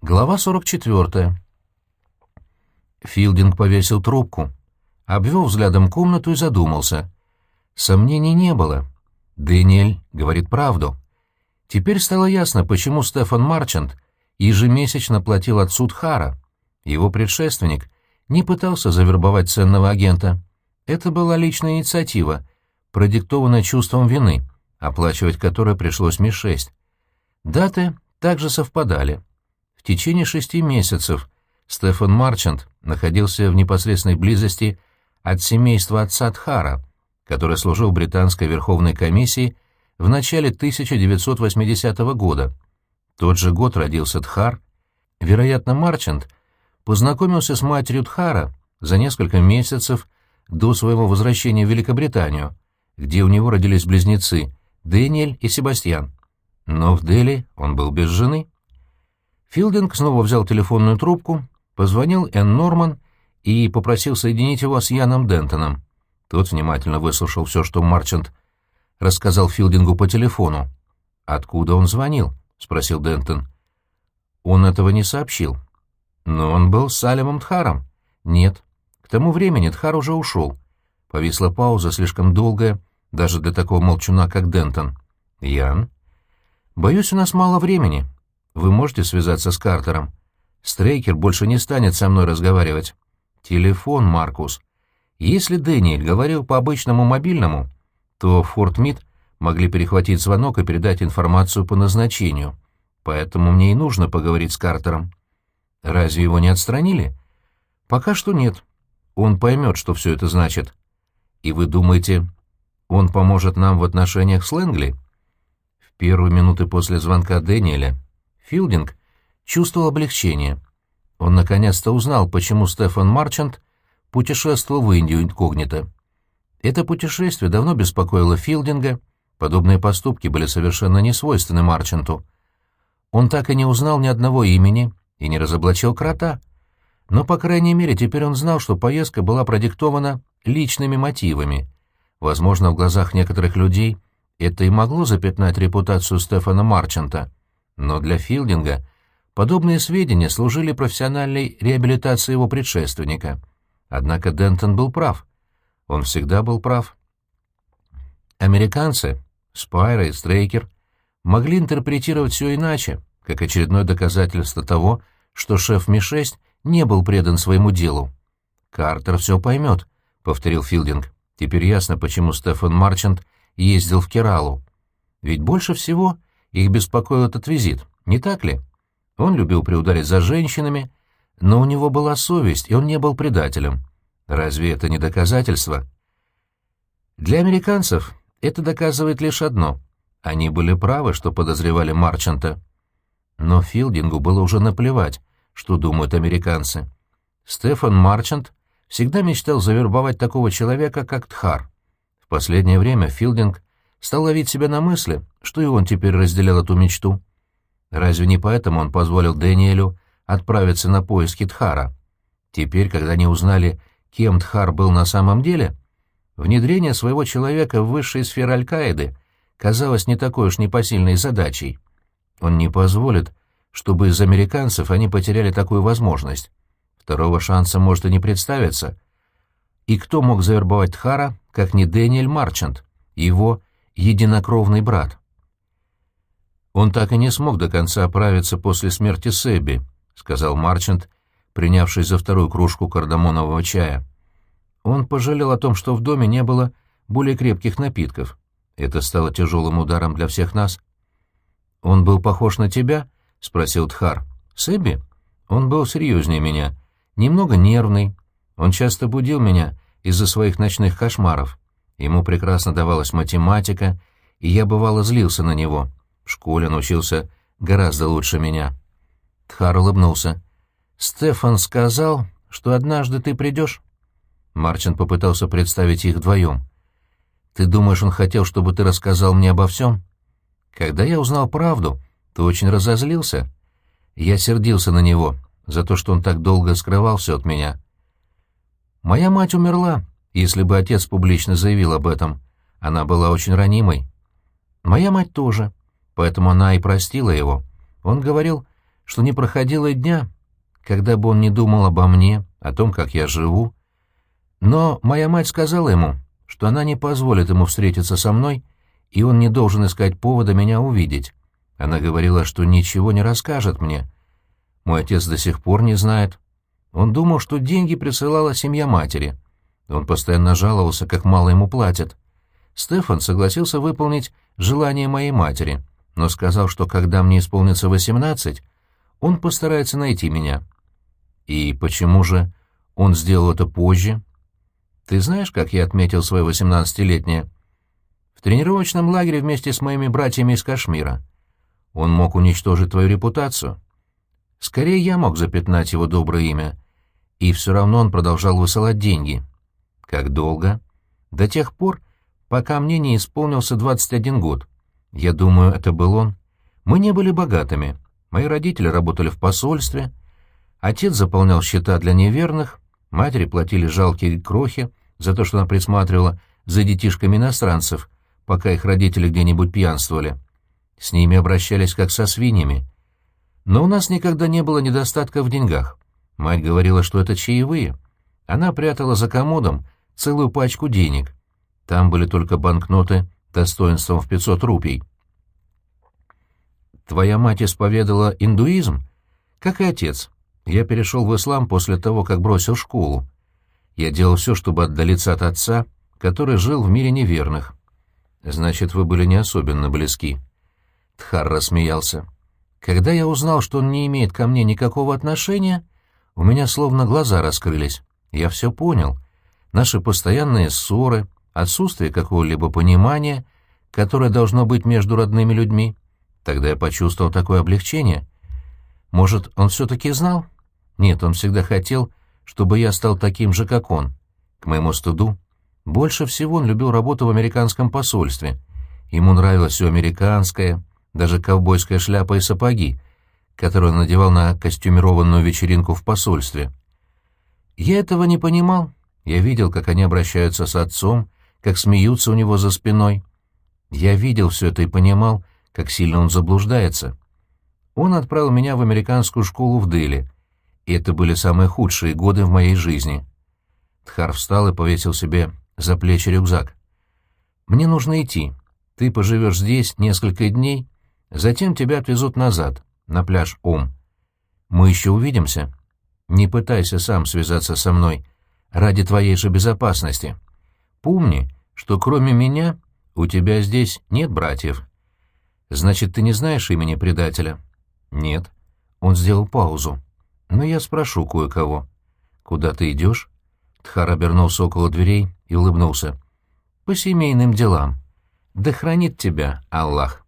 Глава 44. Филдинг повесил трубку, обвел взглядом комнату и задумался. Сомнений не было. Дэниэль говорит правду. Теперь стало ясно, почему Стефан Марчант ежемесячно платил отцу Тхара. Его предшественник не пытался завербовать ценного агента. Это была личная инициатива, продиктованная чувством вины, оплачивать которое пришлось Ми-6. Даты также совпадали. Течение шести месяцев Стефан Марчант находился в непосредственной близости от семейства отца Тхара, который служил британской Верховной комиссии в начале 1980 года. Тот же год родился Тхар. Вероятно, Марчант познакомился с матерью Тхара за несколько месяцев до своего возвращения в Великобританию, где у него родились близнецы Дэниэль и Себастьян. Но в Дели он был без жены. Филдинг снова взял телефонную трубку, позвонил Энн Норман и попросил соединить его с Яном Дентоном. Тот внимательно выслушал все, что Марчант рассказал Филдингу по телефону. «Откуда он звонил?» — спросил Дентон. «Он этого не сообщил». «Но он был с Салемом Тхаром?» «Нет. К тому времени Тхар уже ушел». Повисла пауза, слишком долгая, даже для такого молчуна, как Дентон. «Ян?» «Боюсь, у нас мало времени. Вы можете связаться с Картером? Стрейкер больше не станет со мной разговаривать. Телефон, Маркус. Если Дэниэль говорил по обычному мобильному, то Форт Мид могли перехватить звонок и передать информацию по назначению. Поэтому мне и нужно поговорить с Картером. Разве его не отстранили? Пока что нет. Он поймет, что все это значит. И вы думаете, он поможет нам в отношениях с Лэнгли? В первые минуты после звонка Дэниеля Филдинг чувствовал облегчение. Он наконец-то узнал, почему Стефан Марчант путешествовал в Индию инкогнито. Это путешествие давно беспокоило Филдинга, подобные поступки были совершенно несвойственны Марчанту. Он так и не узнал ни одного имени и не разоблачил крота. Но, по крайней мере, теперь он знал, что поездка была продиктована личными мотивами. Возможно, в глазах некоторых людей это и могло запятнать репутацию Стефана Марчанта — но для Филдинга подобные сведения служили профессиональной реабилитации его предшественника. Однако Дентон был прав. Он всегда был прав. Американцы, Спайра и Стрейкер, могли интерпретировать все иначе, как очередное доказательство того, что шеф Ми-6 не был предан своему делу. «Картер все поймет», — повторил Филдинг. «Теперь ясно, почему Стефан Марчант ездил в Кералу. Ведь больше всего их беспокоил этот визит, не так ли? Он любил приударить за женщинами, но у него была совесть, и он не был предателем. Разве это не доказательство? Для американцев это доказывает лишь одно. Они были правы, что подозревали Марчанта. Но Филдингу было уже наплевать, что думают американцы. Стефан Марчант всегда мечтал завербовать такого человека, как Тхар. В последнее время Филдинг стал ловить себя на мысли, что и он теперь разделял эту мечту. Разве не поэтому он позволил Дэниелю отправиться на поиски Тхара? Теперь, когда они узнали, кем Тхар был на самом деле, внедрение своего человека в высшие сферы Аль-Каиды казалось не такой уж непосильной задачей. Он не позволит, чтобы из американцев они потеряли такую возможность. Второго шанса может и не представиться. И кто мог завербовать Тхара, как не Дэниэль Марчант, его единокровный брат. «Он так и не смог до конца оправиться после смерти Себи», — сказал Марчант, принявший за вторую кружку кардамонового чая. Он пожалел о том, что в доме не было более крепких напитков. Это стало тяжелым ударом для всех нас. «Он был похож на тебя?» — спросил Тхар. «Себи? Он был серьезнее меня, немного нервный. Он часто будил меня из-за своих ночных кошмаров. Ему прекрасно давалась математика, и я бывало злился на него. В школе он учился гораздо лучше меня. Тхар улыбнулся. «Стефан сказал, что однажды ты придешь?» Марчин попытался представить их вдвоем. «Ты думаешь, он хотел, чтобы ты рассказал мне обо всем?» «Когда я узнал правду, ты очень разозлился. Я сердился на него за то, что он так долго скрывал все от меня. Моя мать умерла, если бы отец публично заявил об этом. Она была очень ранимой. Моя мать тоже, поэтому она и простила его. Он говорил, что не проходило дня, когда бы он не думал обо мне, о том, как я живу. Но моя мать сказала ему, что она не позволит ему встретиться со мной, и он не должен искать повода меня увидеть. Она говорила, что ничего не расскажет мне. Мой отец до сих пор не знает. Он думал, что деньги присылала семья матери. Он постоянно жаловался, как мало ему платят. Стефан согласился выполнить желание моей матери, но сказал, что когда мне исполнится восемнадцать, он постарается найти меня. И почему же он сделал это позже? Ты знаешь, как я отметил свое восемнадцатилетнее? В тренировочном лагере вместе с моими братьями из Кашмира. Он мог уничтожить твою репутацию. Скорее, я мог запятнать его доброе имя. И все равно он продолжал высылать деньги. Как долго? До тех пор, пока мне не исполнился 21 год. Я думаю, это был он. Мы не были богатыми. Мои родители работали в посольстве. Отец заполнял счета для неверных, матери платили жалкие крохи за то, что она присматривала за детишками иностранцев, пока их родители где-нибудь пьянствовали. С ними обращались как со свиньями. Но у нас никогда не было недостатка в деньгах. Мать говорила, что это чаевые. Она прятала за комодом целую пачку денег. Там были только банкноты достоинством в 500 рупий. Твоя мать исповедала индуизм? Как и отец. Я перешел в ислам после того, как бросил школу. Я делал все, чтобы отдалиться от отца, который жил в мире неверных. Значит, вы были не особенно близки. Тхар рассмеялся. Когда я узнал, что он не имеет ко мне никакого отношения, у меня словно глаза раскрылись. Я все понял. Наши постоянные ссоры, отсутствие какого-либо понимания, которое должно быть между родными людьми. Тогда я почувствовал такое облегчение. Может, он все-таки знал? Нет, он всегда хотел, чтобы я стал таким же, как он. К моему стыду. Больше всего он любил работу в американском посольстве. Ему нравилось все американское, даже ковбойская шляпа и сапоги, которую он надевал на костюмированную вечеринку в посольстве. Я этого не понимал. Я видел, как они обращаются с отцом, как смеются у него за спиной. Я видел все это и понимал, как сильно он заблуждается. Он отправил меня в американскую школу в Дели, и это были самые худшие годы в моей жизни. Тхар встал и повесил себе за плечи рюкзак. «Мне нужно идти. Ты поживешь здесь несколько дней, затем тебя отвезут назад, на пляж Ом. Мы еще увидимся. Не пытайся сам связаться со мной, ради твоей же безопасности». Помни, что кроме меня у тебя здесь нет братьев. Значит, ты не знаешь имени предателя? Нет. Он сделал паузу. Но я спрошу кое-кого. Куда ты идешь? Тхар обернулся около дверей и улыбнулся. По семейным делам. Да хранит тебя Аллах.